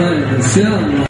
Antônio Luciano.